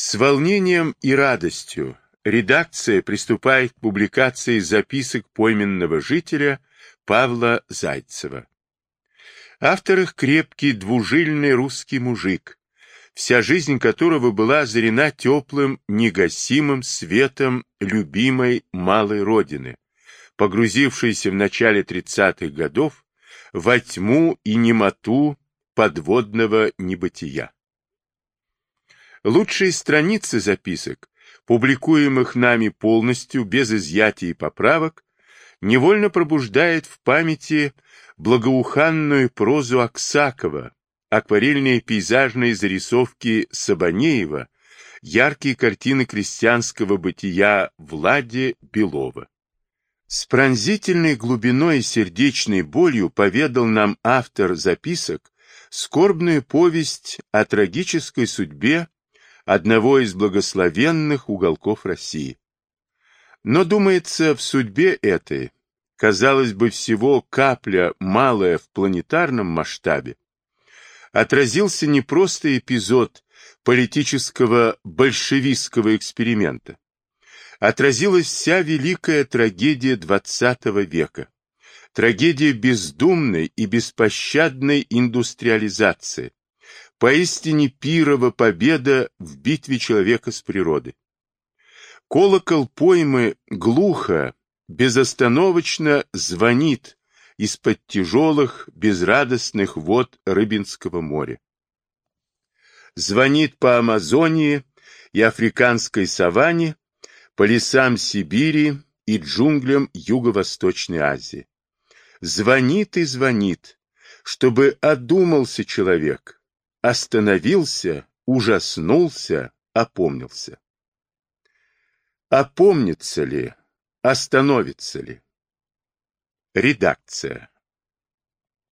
С волнением и радостью редакция приступает к публикации записок пойменного жителя Павла Зайцева. Автор их крепкий, двужильный русский мужик, вся жизнь которого была озарена теплым, негасимым светом любимой малой родины, погрузившейся в начале 30-х годов во тьму и немоту подводного небытия. Лучшие страницы записок, публикуемых нами полностью, без изъятий и поправок, невольно пробуждает в памяти благоуханную прозу Аксакова, акварельные пейзажные зарисовки Сабанеева, яркие картины крестьянского бытия Влади Белова. С пронзительной глубиной и сердечной болью поведал нам автор записок скорбную повесть о трагической судьбе одного из благословенных уголков России. Но, думается, в судьбе этой, казалось бы, всего капля малая в планетарном масштабе, отразился не просто эпизод политического большевистского эксперимента, отразилась вся великая трагедия XX века, трагедия бездумной и беспощадной индустриализации, Поистине пирова победа в битве человека с природой. Колокол поймы глухо, безостановочно звонит из-под тяжелых, безрадостных вод Рыбинского моря. Звонит по Амазонии и африканской саванне, по лесам Сибири и джунглям Юго-Восточной Азии. Звонит и звонит, чтобы одумался человек, остановился, ужаснулся, опомнился. Опомнится ли, остановится ли? Редакция.